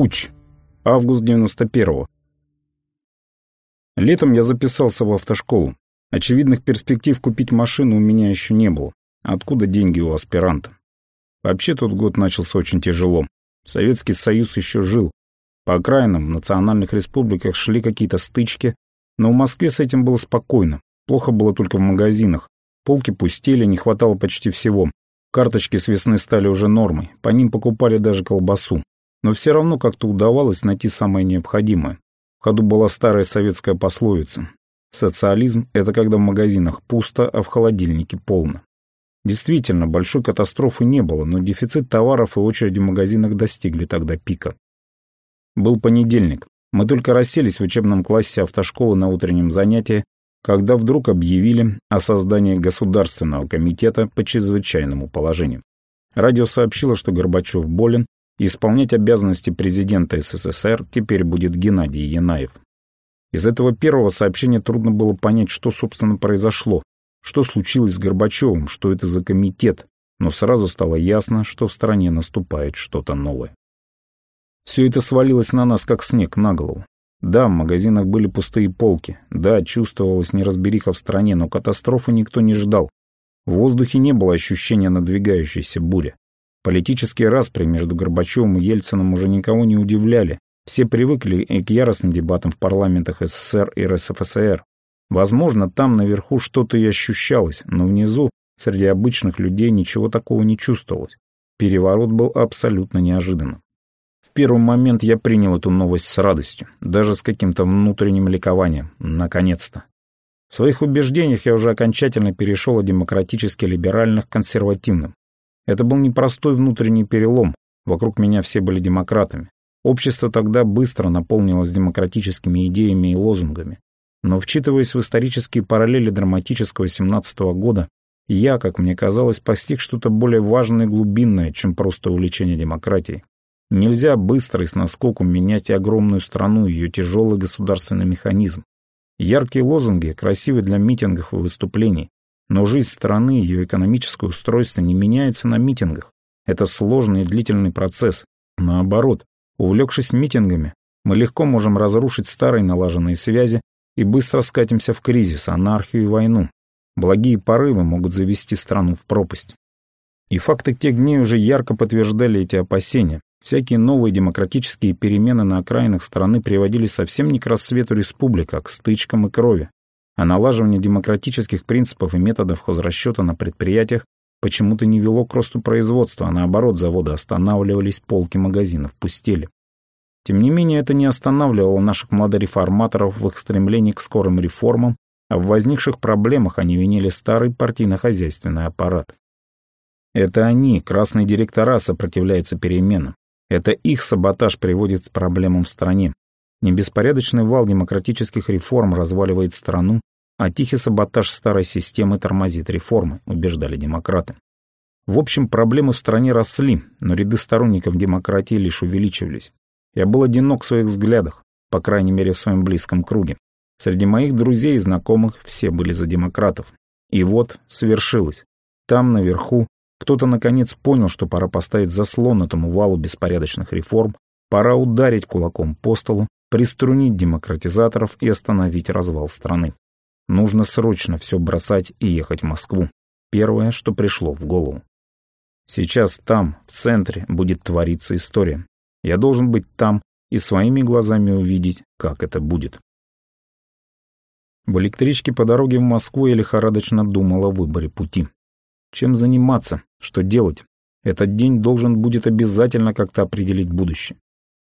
Путь. Август 91-го. Летом я записался в автошколу. Очевидных перспектив купить машину у меня еще не было. Откуда деньги у аспиранта? Вообще тот год начался очень тяжело. Советский Союз еще жил. По окраинам, в национальных республиках шли какие-то стычки, но в Москве с этим было спокойно. Плохо было только в магазинах. Полки пустели, не хватало почти всего. Карточки с весны стали уже нормой, по ним покупали даже колбасу. Но все равно как-то удавалось найти самое необходимое. В ходу была старая советская пословица. Социализм – это когда в магазинах пусто, а в холодильнике полно. Действительно, большой катастрофы не было, но дефицит товаров и очереди в магазинах достигли тогда пика. Был понедельник. Мы только расселись в учебном классе автошколы на утреннем занятии, когда вдруг объявили о создании Государственного комитета по чрезвычайному положению. Радио сообщило, что Горбачев болен, исполнять обязанности президента СССР теперь будет Геннадий Янаев. Из этого первого сообщения трудно было понять, что, собственно, произошло, что случилось с Горбачевым, что это за комитет, но сразу стало ясно, что в стране наступает что-то новое. Все это свалилось на нас, как снег на голову. Да, в магазинах были пустые полки. Да, чувствовалась неразбериха в стране, но катастрофы никто не ждал. В воздухе не было ощущения надвигающейся бури. Политические распри между Горбачевым и Ельцином уже никого не удивляли. Все привыкли к яростным дебатам в парламентах СССР и РСФСР. Возможно, там наверху что-то и ощущалось, но внизу, среди обычных людей, ничего такого не чувствовалось. Переворот был абсолютно неожиданным. В первый момент я принял эту новость с радостью, даже с каким-то внутренним ликованием. Наконец-то. В своих убеждениях я уже окончательно перешел от демократически-либеральных к консервативным. Это был непростой внутренний перелом. Вокруг меня все были демократами. Общество тогда быстро наполнилось демократическими идеями и лозунгами. Но, вчитываясь в исторические параллели драматического 17 -го года, я, как мне казалось, постиг что-то более важное и глубинное, чем просто увлечение демократией. Нельзя быстро и с наскоку менять и огромную страну, ее тяжелый государственный механизм. Яркие лозунги, красивые для митингов и выступлений, но жизнь страны, ее экономическое устройство не меняются на митингах. Это сложный и длительный процесс. Наоборот, увлекшись митингами, мы легко можем разрушить старые налаженные связи и быстро скатимся в кризис, анархию и войну. Благие порывы могут завести страну в пропасть. И факты тех дней уже ярко подтверждали эти опасения. Всякие новые демократические перемены на окраинах страны приводили совсем не к рассвету республик, а к стычкам и крови. А налаживание демократических принципов и методов хозрасчета на предприятиях почему-то не вело к росту производства, а наоборот заводы останавливались, полки магазинов пустели. Тем не менее, это не останавливало наших младореформаторов в их стремлении к скорым реформам, а в возникших проблемах они винили старый партийно-хозяйственный аппарат. Это они, красные директора, сопротивляются переменам. Это их саботаж приводит к проблемам в стране. Не беспорядочный вал демократических реформ разваливает страну, а тихий саботаж старой системы тормозит реформы, убеждали демократы. В общем, проблемы в стране росли, но ряды сторонников демократии лишь увеличивались. Я был одинок в своих взглядах, по крайней мере в своем близком круге. Среди моих друзей и знакомых все были за демократов. И вот свершилось. Там, наверху, кто-то наконец понял, что пора поставить заслон этому валу беспорядочных реформ, пора ударить кулаком по столу, приструнить демократизаторов и остановить развал страны. Нужно срочно все бросать и ехать в Москву. Первое, что пришло в голову. Сейчас там, в центре, будет твориться история. Я должен быть там и своими глазами увидеть, как это будет. В электричке по дороге в Москву я лихорадочно думал о выборе пути. Чем заниматься? Что делать? Этот день должен будет обязательно как-то определить будущее.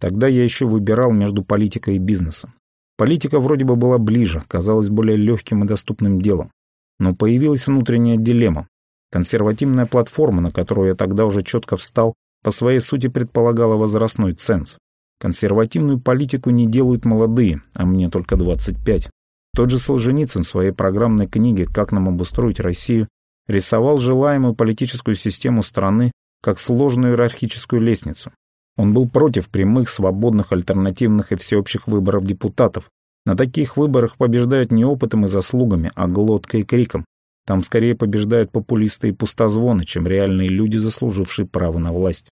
Тогда я еще выбирал между политикой и бизнесом. Политика вроде бы была ближе, казалась более легким и доступным делом. Но появилась внутренняя дилемма. Консервативная платформа, на которую я тогда уже четко встал, по своей сути предполагала возрастной ценз. Консервативную политику не делают молодые, а мне только 25. Тот же Солженицын в своей программной книге «Как нам обустроить Россию» рисовал желаемую политическую систему страны как сложную иерархическую лестницу. Он был против прямых, свободных, альтернативных и всеобщих выборов депутатов. На таких выборах побеждают не опытом и заслугами, а глоткой и криком. Там скорее побеждают популисты и пустозвоны, чем реальные люди, заслужившие право на власть.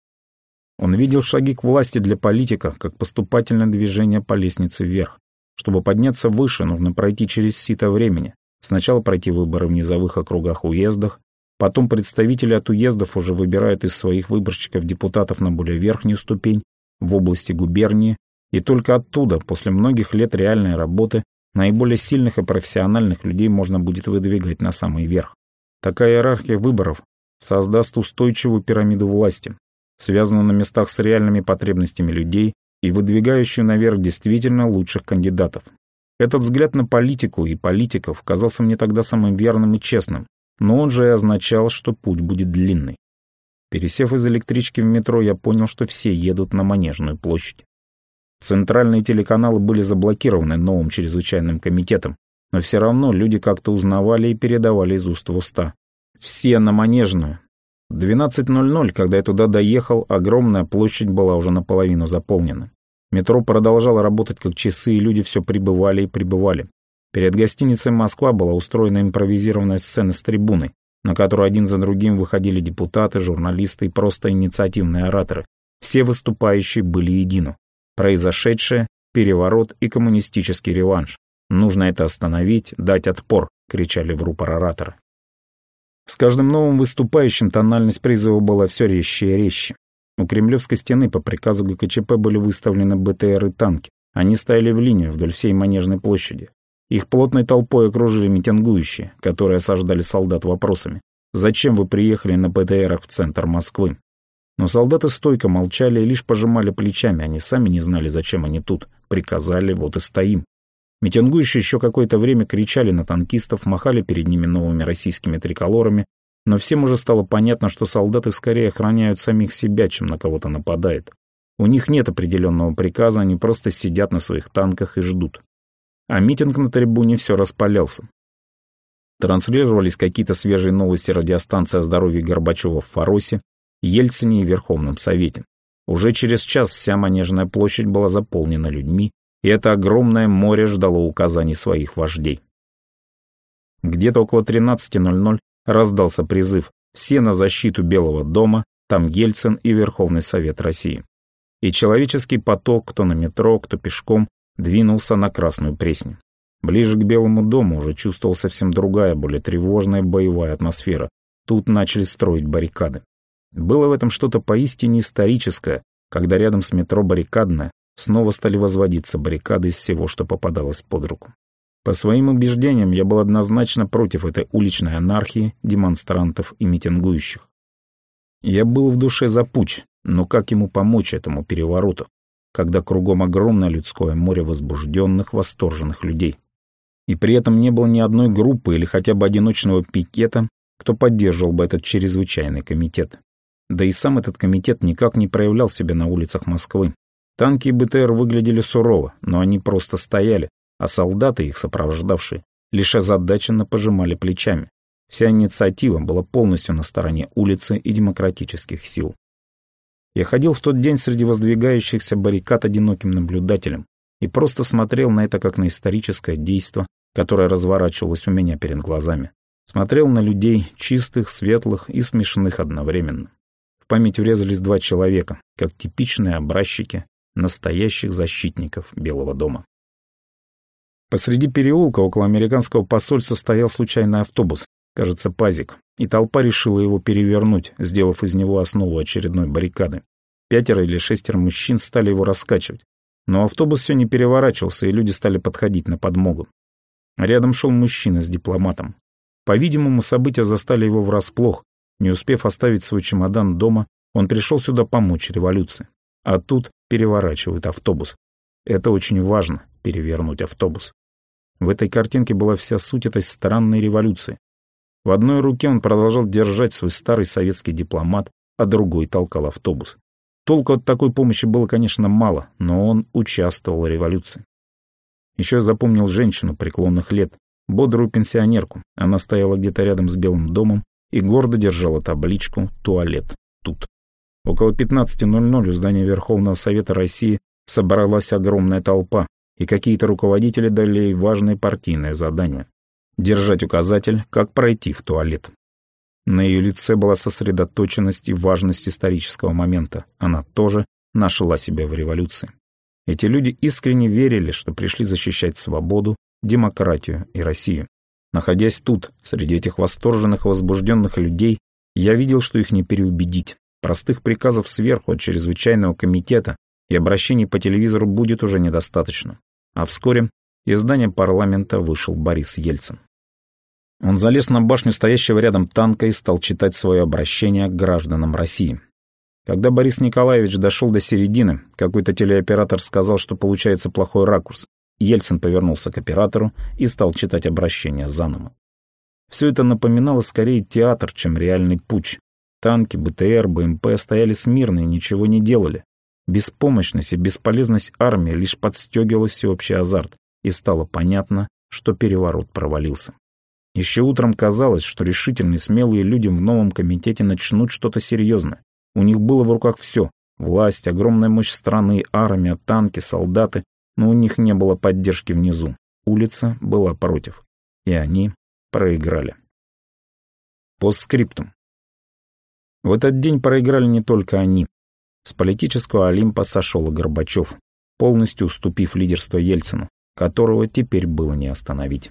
Он видел шаги к власти для политика как поступательное движение по лестнице вверх. Чтобы подняться выше, нужно пройти через сито времени. Сначала пройти выборы в низовых округах уездах, потом представители от уездов уже выбирают из своих выборщиков депутатов на более верхнюю ступень, в области губернии, и только оттуда, после многих лет реальной работы, наиболее сильных и профессиональных людей можно будет выдвигать на самый верх. Такая иерархия выборов создаст устойчивую пирамиду власти, связанную на местах с реальными потребностями людей и выдвигающую наверх действительно лучших кандидатов. Этот взгляд на политику и политиков казался мне тогда самым верным и честным, но он же и означал, что путь будет длинный. Пересев из электрички в метро, я понял, что все едут на Манежную площадь. Центральные телеканалы были заблокированы новым чрезвычайным комитетом, но все равно люди как-то узнавали и передавали из уст в уста. Все на Манежную. В 12.00, когда я туда доехал, огромная площадь была уже наполовину заполнена. Метро продолжало работать как часы, и люди все прибывали и прибывали. Перед гостиницей «Москва» была устроена импровизированная сцена с трибуной, на которую один за другим выходили депутаты, журналисты и просто инициативные ораторы. Все выступающие были едины. Произошедшее – переворот и коммунистический реванш. Нужно это остановить, дать отпор, кричали в рупор ораторы. С каждым новым выступающим тональность призыва была все резче и резче. У Кремлевской стены по приказу ГКЧП были выставлены БТР и танки. Они стояли в линию вдоль всей Манежной площади. Их плотной толпой окружили митингующие, которые осаждали солдат вопросами. «Зачем вы приехали на БТРах в центр Москвы?» Но солдаты стойко молчали и лишь пожимали плечами, они сами не знали, зачем они тут. Приказали, вот и стоим. Митингующие еще какое-то время кричали на танкистов, махали перед ними новыми российскими триколорами, но всем уже стало понятно, что солдаты скорее охраняют самих себя, чем на кого-то нападают. У них нет определенного приказа, они просто сидят на своих танках и ждут. А митинг на трибуне все распалялся. Транслировались какие-то свежие новости радиостанции о здоровье Горбачева в Фаросе, Ельцине и Верховном Совете. Уже через час вся Манежная площадь была заполнена людьми, и это огромное море ждало указаний своих вождей. Где-то около 13.00 раздался призыв «Все на защиту Белого дома», там Ельцин и Верховный Совет России. И человеческий поток, кто на метро, кто пешком, двинулся на Красную Пресню. Ближе к Белому дому уже чувствовал совсем другая, более тревожная боевая атмосфера. Тут начали строить баррикады. Было в этом что-то поистине историческое, когда рядом с метро баррикадное снова стали возводиться баррикады из всего, что попадалось под руку. По своим убеждениям, я был однозначно против этой уличной анархии, демонстрантов и митингующих. Я был в душе за путь, но как ему помочь этому перевороту, когда кругом огромное людское море возбужденных, восторженных людей? И при этом не было ни одной группы или хотя бы одиночного пикета, кто поддерживал бы этот чрезвычайный комитет. Да и сам этот комитет никак не проявлял себя на улицах Москвы, Танки и БТР выглядели сурово, но они просто стояли, а солдаты, их сопровождавшие, лишь озадаченно пожимали плечами. Вся инициатива была полностью на стороне улицы и демократических сил. Я ходил в тот день среди воздвигающихся баррикад одиноким наблюдателем и просто смотрел на это как на историческое действо, которое разворачивалось у меня перед глазами. Смотрел на людей, чистых, светлых и смешных одновременно. В память врезались два человека, как типичные образчики настоящих защитников Белого дома. Посреди переулка около американского посольства стоял случайный автобус, кажется, пазик, и толпа решила его перевернуть, сделав из него основу очередной баррикады. Пятеро или шестеро мужчин стали его раскачивать. Но автобус все не переворачивался, и люди стали подходить на подмогу. Рядом шел мужчина с дипломатом. По-видимому, события застали его врасплох. Не успев оставить свой чемодан дома, он пришел сюда помочь революции. А тут переворачивают автобус. Это очень важно, перевернуть автобус. В этой картинке была вся суть этой странной революции. В одной руке он продолжал держать свой старый советский дипломат, а другой толкал автобус. Толку от такой помощи было, конечно, мало, но он участвовал в революции. Еще я запомнил женщину преклонных лет, бодрую пенсионерку. Она стояла где-то рядом с Белым домом и гордо держала табличку «Туалет тут». Около 15.00 у здания Верховного Совета России собралась огромная толпа, и какие-то руководители дали ей важное партийное задание — держать указатель, как пройти в туалет. На ее лице была сосредоточенность и важность исторического момента. Она тоже нашла себя в революции. Эти люди искренне верили, что пришли защищать свободу, демократию и Россию. Находясь тут, среди этих восторженных и возбужденных людей, я видел, что их не переубедить. Простых приказов сверху от чрезвычайного комитета и обращений по телевизору будет уже недостаточно. А вскоре из здания парламента вышел Борис Ельцин. Он залез на башню стоящего рядом танка и стал читать свое обращение к гражданам России. Когда Борис Николаевич дошел до середины, какой-то телеоператор сказал, что получается плохой ракурс. Ельцин повернулся к оператору и стал читать обращение заново. Все это напоминало скорее театр, чем реальный путь. Танки, БТР, БМП стояли смирно и ничего не делали. Беспомощность и бесполезность армии лишь подстегивала всеобщий азарт, и стало понятно, что переворот провалился. Еще утром казалось, что решительные смелые люди в новом комитете начнут что-то серьезное. У них было в руках все — власть, огромная мощь страны, армия, танки, солдаты, но у них не было поддержки внизу. Улица была против. И они проиграли. Постскриптум. В этот день проиграли не только они. С политического Олимпа сошел и Горбачев, полностью уступив лидерство Ельцину, которого теперь было не остановить.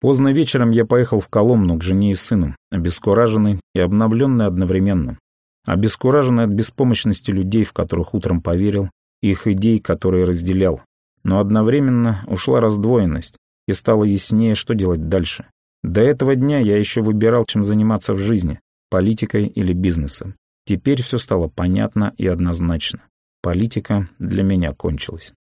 Поздно вечером я поехал в Коломну к жене и сыну, обескураженный и обновленный одновременно. Обескураженный от беспомощности людей, в которых утром поверил, и их идей, которые разделял. Но одновременно ушла раздвоенность, и стало яснее, что делать дальше. До этого дня я еще выбирал, чем заниматься в жизни, политикой или бизнесом. Теперь все стало понятно и однозначно. Политика для меня кончилась.